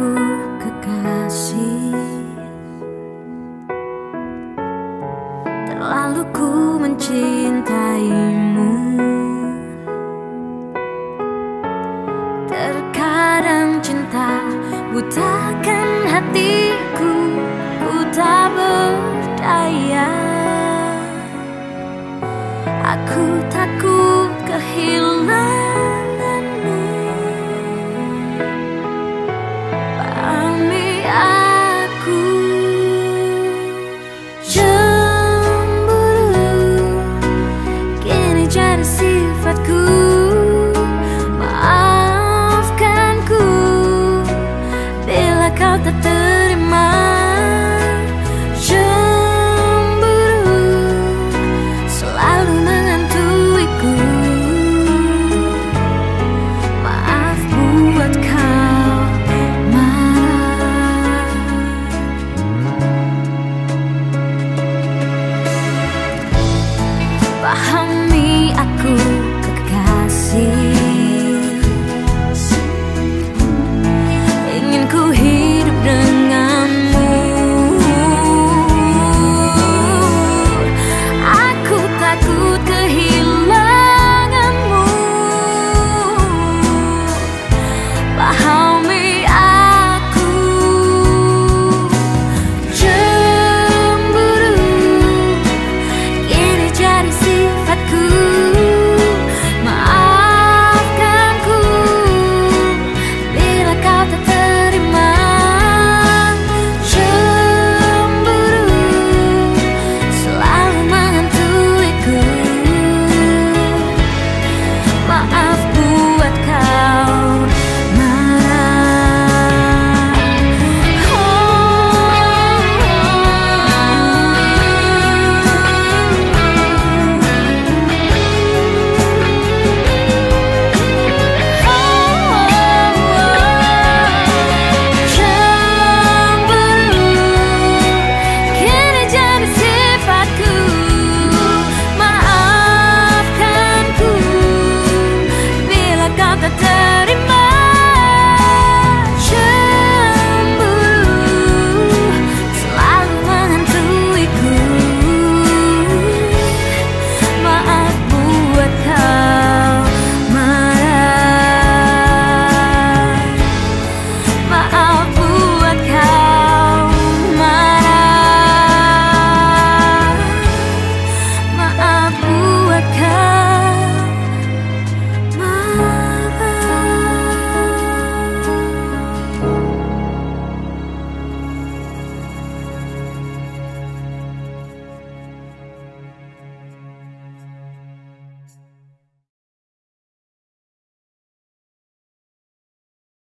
Aku kekasih. Terlalu ku mencintaimu. Terkadang cinta butakan hatiku Ku tak berdaya. Aku takut kehilangan